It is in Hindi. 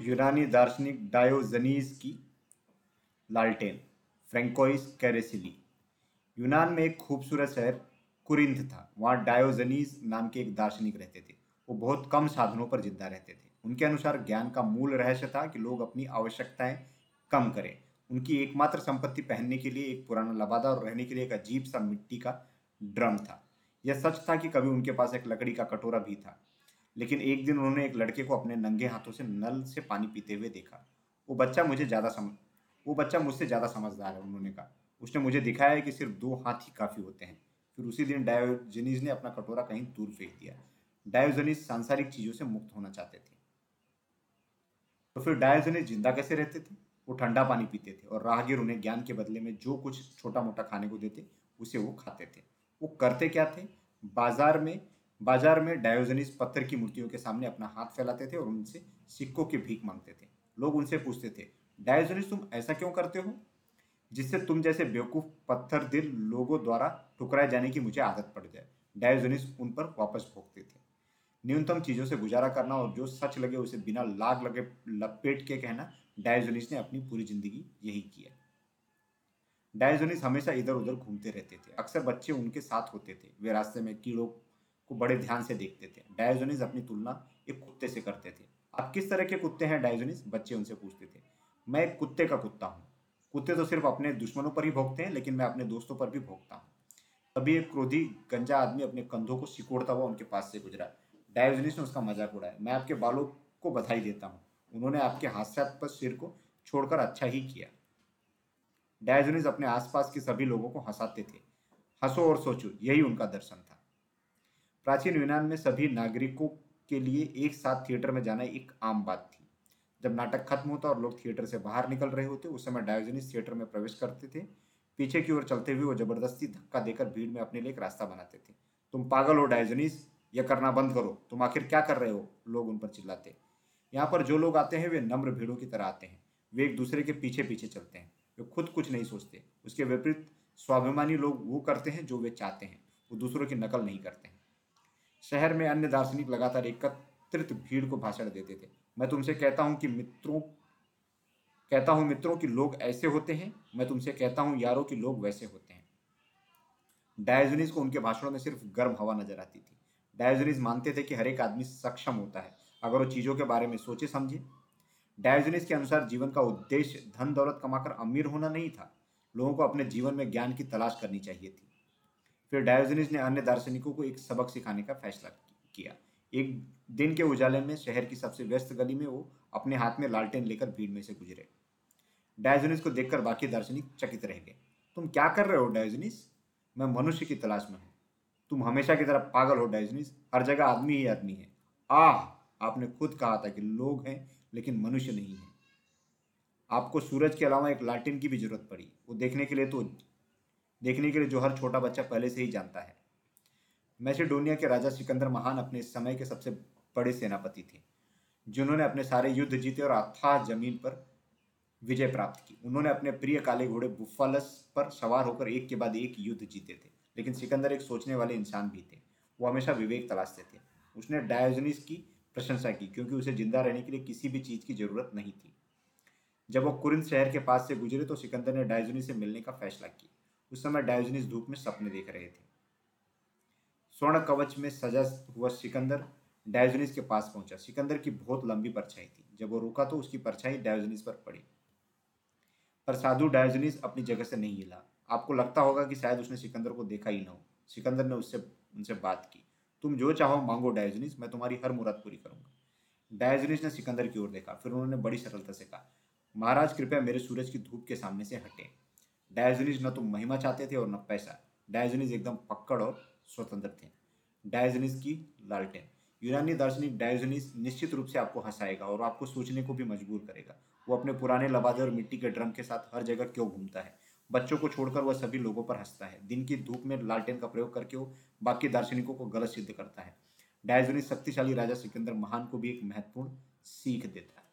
यूनानी दार्शनिक डायोजनीज की लालटेन, फ्रेंकोइस कैरेसिली यूनान में एक खूबसूरत शहर कुरिंथ था। वहाँ डायोजनीज नाम के एक दार्शनिक रहते थे। वो बहुत कम साधनों पर ज़िंदा रहते थे। उनके अनुसार ज्ञान का मूल रहस्य था कि लोग अपनी आवश्यकताएँ कम करें। उनकी एकमात्र संपत्ति पहनने के लिए एक पुराना लबादा और रहने के लिए एक अजीब सा मिट्टी का ड्रम था। यह सच था कि कभी उनके पास एक लकड़ी का कटोरा भी था। लेकिन एक दिन उन्होंने एक लड़के को अपने नंगे हाथों से नल से पानी पीते हुए देखा। वो बच्चा मुझे ज़्यादा समझ वो बच्चा मुझसे ज़्यादा समझदार है, उन्होंने कहा। उसने मुझे दिखाया है कि सिर्फ़ दो हाथ ही काफ़ी होते हैं। फिर उसी दिन डायोजनीज ने अपना कटोरा कहीं दूर फेंक दिया। डायोजनीज सांसारिक चीज़ों से मुक्त होना चाहते थे। तो फिर डायोजनीज ज़िंदा कैसे रहते थे? वो ठंडा पानी पीते थे और राहगीर उन्हें ज्ञान के बदले में जो कुछ छोटा मोटा खाने को देते, उसे वो खाते थे। वो करते क्या थे? बाज़ार में बाज़ार में डायोजनीस पत्थर की मूर्तियों के सामने अपना हाथ फैलाते थे और उनसे सिक्कों की भीख मांगते थे। लोग उनसे पूछते थे, डायोजनीस तुम ऐसा क्यों करते हो? जिससे तुम जैसे बेवकूफ़ पत्थर दिल लोगों द्वारा ठुकराए जाने की मुझे आदत पड़ जाए। डायोजनीस उन पर वापस भोगते थे। न्यूनतम चीज़ों से गुजारा करना और जो सच लगे उसे बिना लाग लगे लपेट के कहना, डायोजनीस ने अपनी पूरी ज़िंदगी यही किया। डायोजनीस हमेशा इधर उधर घूमते रहते थे। अक्सर बच्चे उनके साथ होते थे। वे रास्ते में कीड़ों को बड़े ध्यान से देखते थे। डायोजनीस अपनी तुलना एक कुत्ते से करते थे। आप किस तरह के कुत्ते हैं डायोजनीस बच्चे उनसे पूछते थे। मैं एक कुत्ते का कुत्ता हूँ। कुत्ते तो सिर्फ़ अपने दुश्मनों पर ही भोगते हैं, लेकिन मैं अपने दोस्तों पर भी भोगता हूँ। तभी एक क्रोधी, गंजा आदमी अपने कंधों को सिकोड़ता हुआ उनके पास से गुजरा। डायोजनीस ने उसका मज़ाक उड़ाया। मैं आपके बालों को बधाई देता हूँ। उन्होंने आपके हास्यास्पद सिर को छोड़कर अच्छा ही किया। डायोजनीस अपने आसपास के सभी लोगों को हंसाते थे। हंसो और सोचो, यही उनका दर्शन था। प्राचीन यूनान में सभी नागरिकों के लिए एक साथ थिएटर में जाना एक आम बात थी। जब नाटक खत्म होता और लोग थिएटर से बाहर निकल रहे होते, उस समय डायोजनीस थिएटर में प्रवेश करते थे। पीछे की ओर चलते हुए वो ज़बरदस्ती धक्का देकर भीड़ में अपने लिए एक रास्ता बनाते थे। तुम पागल हो डायोजनीस यह करना बंद करो। तुम आखिर क्या कर रहे हो? लोग उन पर चिल्लाते। यहाँ पर जो लोग आते हैं, वे नम्र भीड़ों की तरह आते हैं। वे एक दूसरे के पीछे पीछे चलते हैं। वे खुद कुछ नहीं सोचते। उसके विपरीत स्वाभिमानी लोग वो करते हैं जो वे चाहते हैं। वो दूसरों की नकल नहीं करते हैं। शहर में अन्य दार्शनिक लगातार एकत्रित भीड़ को भाषण देते थे। मैं तुमसे कहता हूँ कि मित्रों, कहता हूँ मित्रों कि लोग ऐसे होते हैं। मैं तुमसे कहता हूँ यारों कि लोग वैसे होते हैं। डायोजनीस को उनके भाषणों में सिर्फ़ गर्म हवा नज़र आती थी। डायोजनीस मानते थे कि हर एक आदमी सक्षम होता है, अगर वो चीज़ों के बारे में सोचे, समझे। डायोजनीस के अनुसार जीवन का उद्देश्य धन दौलत कमाकर अमीर होना नहीं था। लोगों को अपने जीवन में ज्ञान की तलाश करनी चाहिए थी। फिर डायोजनीस ने अन्य दार्शनिकों को एक सबक सिखाने का फैसला किया। एक दिन के उजाले में शहर की सबसे व्यस्त गली में वो अपने हाथ में लालटेन लेकर भीड़ में से गुजरे। डायोजनीस को देखकर बाकी दार्शनिक चकित रह गए। तुम क्या कर रहे हो डायोजनीस? मैं मनुष्य की तलाश में हूँ। तुम हमेशा की तरह पागल हो डायोजनीस। हर जगह आदमी ही आदमी है। आह, आपने खुद कहा था कि लोग हैं, लेकिन मनुष्य नहीं है। आपको सूरज के अलावा एक लाटिन की भी ज़रूरत पड़ी। वो देखने के लिए तो देखने के लिए जो हर छोटा बच्चा पहले से ही जानता है। मैसेडोनिया के राजा सिकंदर महान अपने समय के सबसे बड़े सेनापति थे, जिन्होंने अपने सारे युद्ध जीते और अथाह ज़मीन पर विजय प्राप्त की। उन्होंने अपने प्रिय काले घोड़े बुफालस पर सवार होकर एक के बाद एक युद्ध जीते थे, लेकिन सिकंदर एक सोचने वाले इंसान भी थे। वो हमेशा विवेक तलाशते थे। उसने डायोजनीस की प्रशंसा की, क्योंकि उसे ज़िंदा रहने के लिए किसी भी चीज़ की ज़रूरत नहीं थी। जब वो कुरिंद शहर के पास से गुजरे तो सिकंदर ने डायोजनी से मिलने का फैसला किया। उस समय डायोजनीस धूप में सपने देख रहे थे। स्वर्ण कवच में सजा हुआ सिकंदर डायोजनीस के पास पहुँचा। सिकंदर की बहुत लंबी परछाई थी। जब वो रुका तो उसकी परछाई डायोजनीस पर पड़ी। पर साधु डायोजनीस अपनी जगह से नहीं हिला। आपको लगता होगा कि शायद उसने सिकंदर को देखा ही ना हो। सिकंदर ने उससे, उनसे बात की। तुम जो चाहो मांगो डायोजनीस मैं तुम्हारी हर मुराद पूरी करूँगा। डायोजनीस ने सिकंदर की ओर देखा। फिर उन्होंने बड़ी सरलता से कहा, महाराज, कृपया मेरे सूरज की धूप के सामने से हटे। डायोजनीस न तो महिमा चाहते थे और न पैसा। डायोजनीस एकदम पक्कड़ और स्वतंत्र थे। डायोजनीस की लालटेन। यूनानी दार्शनिक डायोजनीस निश्चित रूप से आपको हंसाएगा और आपको सोचने को भी मजबूर करेगा। वो अपने पुराने लबादे और मिट्टी के ड्रम के साथ हर जगह क्यों घूमता है? बच्चों को छोड़कर वह सभी लोगों पर हंसता है। दिन की धूप में लालटेन का प्रयोग करके वो बाकी दार्शनिकों को गलत सिद्ध करता है। डायजोनिस शक्तिशाली राजा सिकंदर महान को भी एक महत्वपूर्ण सीख देता है।